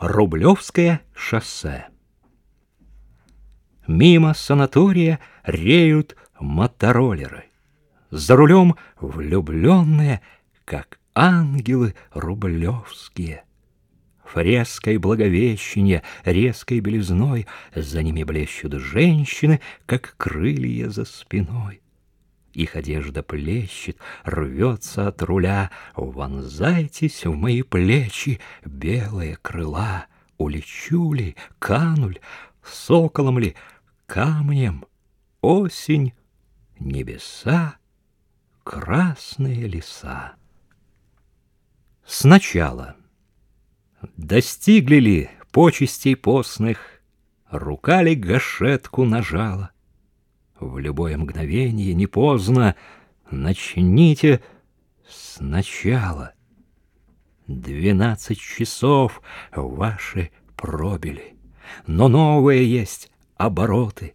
Рублевское шоссе. Мимо санатория реют мотороллеры. За рулем влюбленные, как ангелы рублевские. Фреской благовещения, резкой белизной За ними блещут женщины, как крылья за спиной. Их одежда плещет, рвется от руля. Вонзайтесь в мои плечи, белые крыла. Улечу ли, кануль, соколом ли, камнем? Осень, небеса, красные леса. Сначала достигли ли почестей постных, Рука ли гашетку нажала, в любое мгновение, не поздно, начните сначала. Двенадцать часов ваши пробили, но новые есть обороты.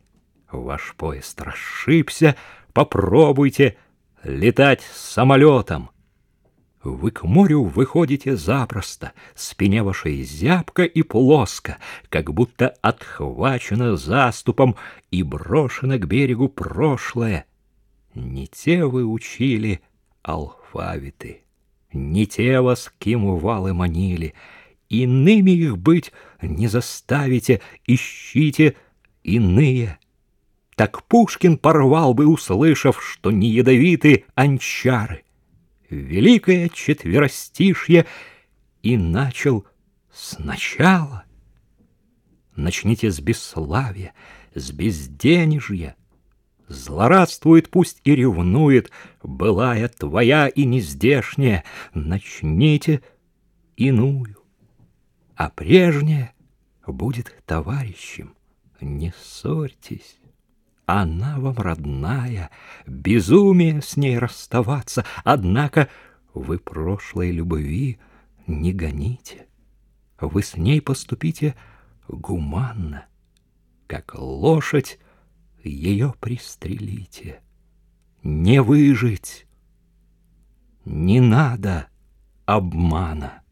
Ваш поезд расшибся, попробуйте летать самолетом. Вы к морю выходите запросто, спине вашей зябко и плоско, как будто отхвачено заступом и брошено к берегу прошлое. Не те вы учили алфавиты, не те вас кимувалы манили, иными их быть не заставите, ищите иные. Так Пушкин порвал бы, услышав, что не ядовиты анчары великое четверостишье и начал сначала. Начните с бесславия, с безденежья. Злорадствует, пусть и ревнует, былая твоя и нездешняя. Начните иную, а прежняя будет товарищем. Не ссорьтесь. Она вам родная, безумие с ней расставаться, Однако вы прошлой любви не гоните. Вы с ней поступите гуманно, Как лошадь ее пристрелите. Не выжить, не надо обмана.